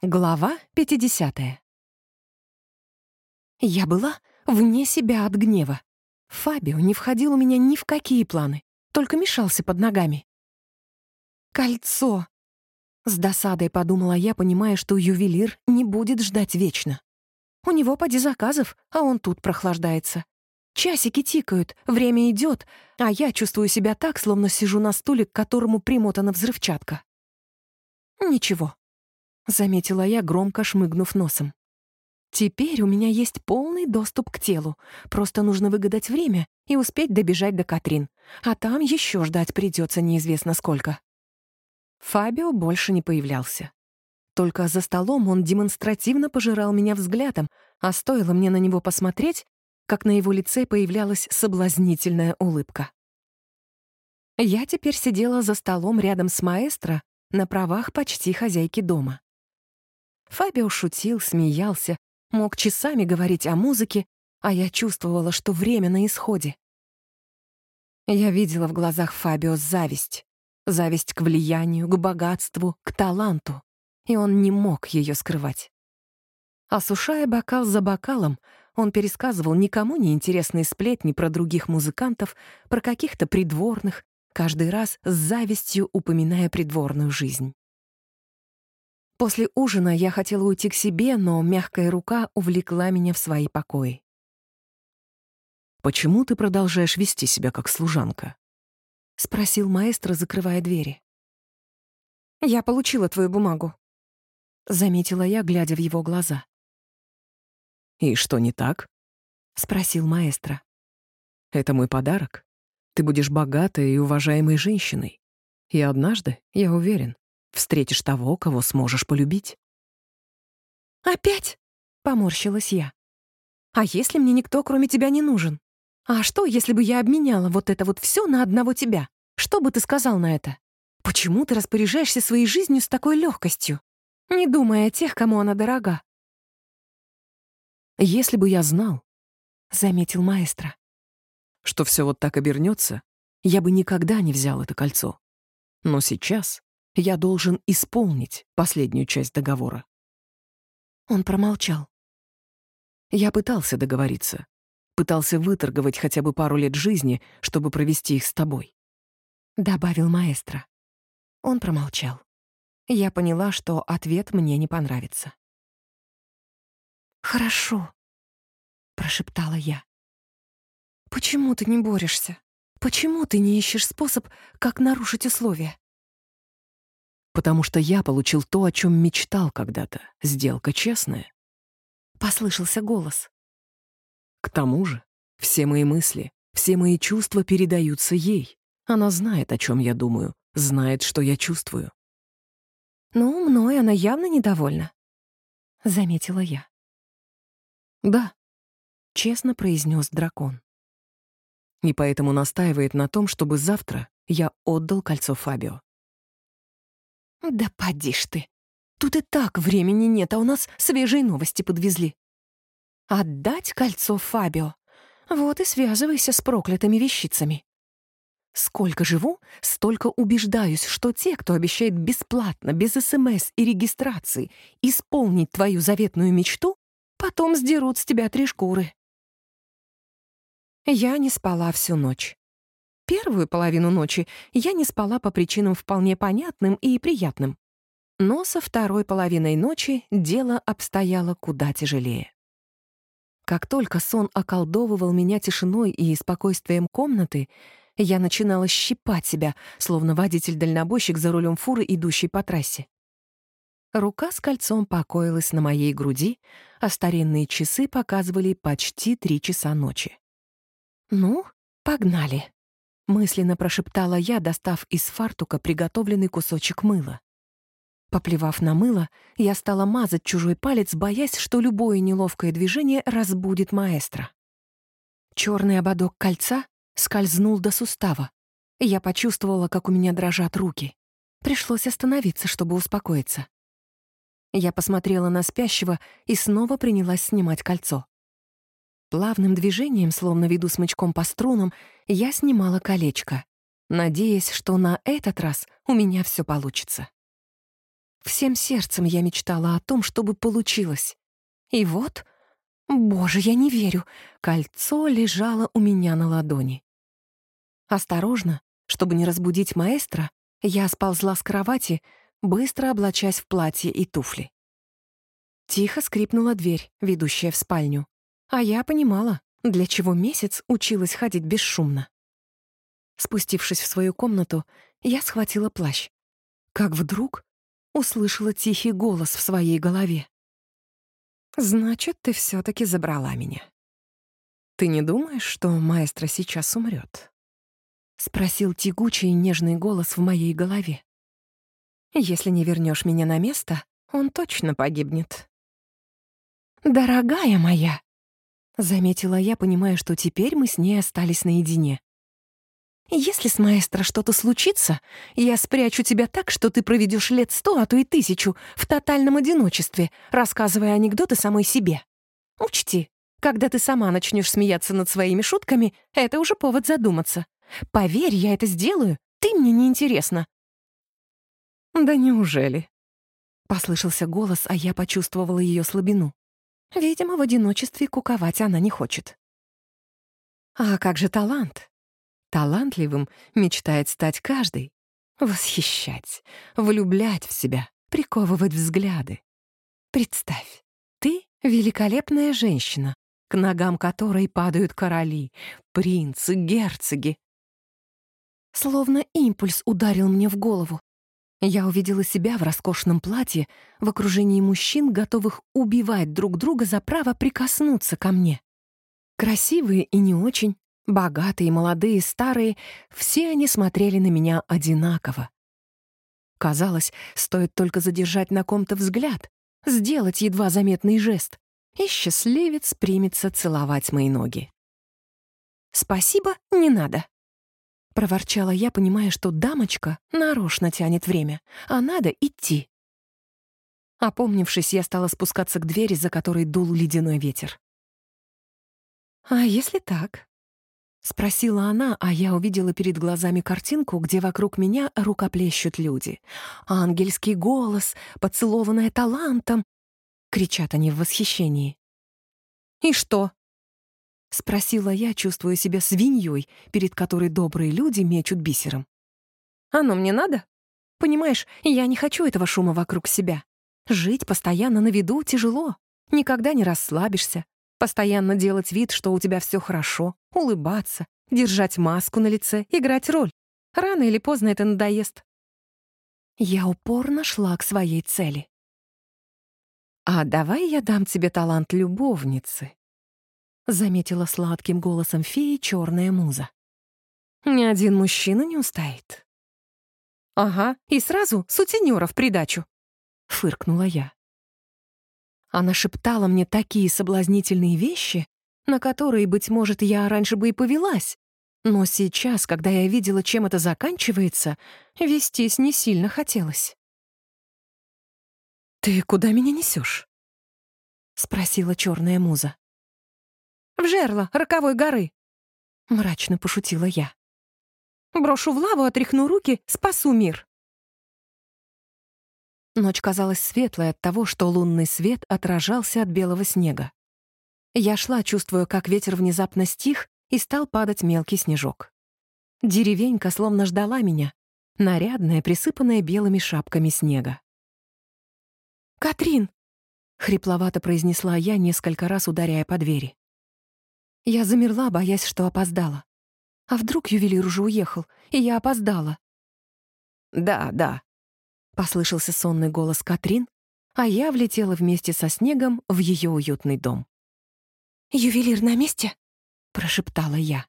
Глава 50. Я была вне себя от гнева. Фабио не входил у меня ни в какие планы, только мешался под ногами. «Кольцо!» С досадой подумала я, понимая, что ювелир не будет ждать вечно. У него поди заказов, а он тут прохлаждается. Часики тикают, время идет, а я чувствую себя так, словно сижу на стуле, к которому примотана взрывчатка. Ничего, заметила я, громко шмыгнув носом. Теперь у меня есть полный доступ к телу. Просто нужно выгадать время и успеть добежать до Катрин. А там еще ждать придется неизвестно сколько. Фабио больше не появлялся. Только за столом он демонстративно пожирал меня взглядом, а стоило мне на него посмотреть, как на его лице появлялась соблазнительная улыбка. Я теперь сидела за столом рядом с маэстро на правах почти хозяйки дома. Фабио шутил, смеялся, мог часами говорить о музыке, а я чувствовала, что время на исходе. Я видела в глазах Фабио зависть. Зависть к влиянию, к богатству, к таланту. И он не мог ее скрывать. Осушая бокал за бокалом, он пересказывал никому не интересные сплетни про других музыкантов, про каких-то придворных, каждый раз с завистью упоминая придворную жизнь. После ужина я хотела уйти к себе, но мягкая рука увлекла меня в свои покои. «Почему ты продолжаешь вести себя как служанка?» — спросил маэстро, закрывая двери. «Я получила твою бумагу», — заметила я, глядя в его глаза. «И что не так?» — спросил маэстро. «Это мой подарок. Ты будешь богатой и уважаемой женщиной. И однажды, я уверен, Встретишь того, кого сможешь полюбить. «Опять?» — поморщилась я. «А если мне никто, кроме тебя, не нужен? А что, если бы я обменяла вот это вот все на одного тебя? Что бы ты сказал на это? Почему ты распоряжаешься своей жизнью с такой легкостью, не думая о тех, кому она дорога?» «Если бы я знал», — заметил маэстро, «что все вот так обернется, я бы никогда не взял это кольцо. Но сейчас я должен исполнить последнюю часть договора. Он промолчал. Я пытался договориться. Пытался выторговать хотя бы пару лет жизни, чтобы провести их с тобой. Добавил маэстро. Он промолчал. Я поняла, что ответ мне не понравится. «Хорошо», — прошептала я. «Почему ты не борешься? Почему ты не ищешь способ, как нарушить условия?» Потому что я получил то, о чем мечтал когда-то. Сделка честная. Послышался голос. К тому же, все мои мысли, все мои чувства передаются ей. Она знает, о чем я думаю, знает, что я чувствую. «Ну, мной она явно недовольна», — заметила я. «Да», — честно произнес дракон. И поэтому настаивает на том, чтобы завтра я отдал кольцо Фабио. «Да поди ж ты! Тут и так времени нет, а у нас свежие новости подвезли. Отдать кольцо Фабио? Вот и связывайся с проклятыми вещицами. Сколько живу, столько убеждаюсь, что те, кто обещает бесплатно, без СМС и регистрации, исполнить твою заветную мечту, потом сдерут с тебя три шкуры. Я не спала всю ночь. Первую половину ночи я не спала по причинам вполне понятным и приятным. Но со второй половиной ночи дело обстояло куда тяжелее. Как только сон околдовывал меня тишиной и спокойствием комнаты, я начинала щипать себя, словно водитель-дальнобойщик за рулем фуры, идущей по трассе. Рука с кольцом покоилась на моей груди, а старинные часы показывали почти три часа ночи. «Ну, погнали!» Мысленно прошептала я, достав из фартука приготовленный кусочек мыла. Поплевав на мыло, я стала мазать чужой палец, боясь, что любое неловкое движение разбудит маэстро. Черный ободок кольца скользнул до сустава. Я почувствовала, как у меня дрожат руки. Пришлось остановиться, чтобы успокоиться. Я посмотрела на спящего и снова принялась снимать кольцо. Плавным движением, словно веду смычком по струнам, я снимала колечко, надеясь, что на этот раз у меня все получится. Всем сердцем я мечтала о том, чтобы получилось. И вот, боже, я не верю, кольцо лежало у меня на ладони. Осторожно, чтобы не разбудить маэстро, я сползла с кровати, быстро облачаясь в платье и туфли. Тихо скрипнула дверь, ведущая в спальню. А я понимала, для чего месяц училась ходить бесшумно. Спустившись в свою комнату, я схватила плащ. Как вдруг услышала тихий голос в своей голове. «Значит, ты все таки забрала меня. Ты не думаешь, что маэстро сейчас умрет? Спросил тягучий нежный голос в моей голове. «Если не вернешь меня на место, он точно погибнет». «Дорогая моя!» — заметила я, понимая, что теперь мы с ней остались наедине. «Если с маэстро что-то случится, я спрячу тебя так, что ты проведешь лет сто, а то и тысячу, в тотальном одиночестве, рассказывая анекдоты самой себе. Учти, когда ты сама начнешь смеяться над своими шутками, это уже повод задуматься. Поверь, я это сделаю, ты мне не интересна. «Да неужели?» — послышался голос, а я почувствовала ее слабину. Видимо, в одиночестве куковать она не хочет. А как же талант? Талантливым мечтает стать каждый. Восхищать, влюблять в себя, приковывать взгляды. Представь, ты — великолепная женщина, к ногам которой падают короли, принцы, герцоги. Словно импульс ударил мне в голову. Я увидела себя в роскошном платье, в окружении мужчин, готовых убивать друг друга за право прикоснуться ко мне. Красивые и не очень, богатые, молодые, старые, все они смотрели на меня одинаково. Казалось, стоит только задержать на ком-то взгляд, сделать едва заметный жест, и счастливец примется целовать мои ноги. «Спасибо, не надо», Проворчала я, понимая, что дамочка нарочно тянет время, а надо идти. Опомнившись, я стала спускаться к двери, за которой дул ледяной ветер. «А если так?» — спросила она, а я увидела перед глазами картинку, где вокруг меня рукоплещут люди. «Ангельский голос, поцелованная талантом!» — кричат они в восхищении. «И что?» — спросила я, чувствуя себя свиньей, перед которой добрые люди мечут бисером. «Оно мне надо? Понимаешь, я не хочу этого шума вокруг себя. Жить постоянно на виду тяжело. Никогда не расслабишься. Постоянно делать вид, что у тебя все хорошо, улыбаться, держать маску на лице, играть роль. Рано или поздно это надоест. Я упорно шла к своей цели. «А давай я дам тебе талант любовницы», заметила сладким голосом феи черная муза. Ни один мужчина не устоит. Ага, и сразу сутенера в придачу, фыркнула я. Она шептала мне такие соблазнительные вещи, на которые, быть может, я раньше бы и повелась. Но сейчас, когда я видела, чем это заканчивается, вестись не сильно хотелось. «Ты куда меня несешь? спросила черная муза. В жерло роковой горы!» — мрачно пошутила я. «Брошу в лаву, отряхну руки, спасу мир!» Ночь казалась светлой от того, что лунный свет отражался от белого снега. Я шла, чувствуя, как ветер внезапно стих, и стал падать мелкий снежок. Деревенька словно ждала меня, нарядная, присыпанная белыми шапками снега. «Катрин!» — хрипловато произнесла я, несколько раз ударяя по двери. Я замерла, боясь, что опоздала. А вдруг ювелир уже уехал, и я опоздала? «Да, да», — послышался сонный голос Катрин, а я влетела вместе со снегом в ее уютный дом. «Ювелир на месте?» — прошептала я.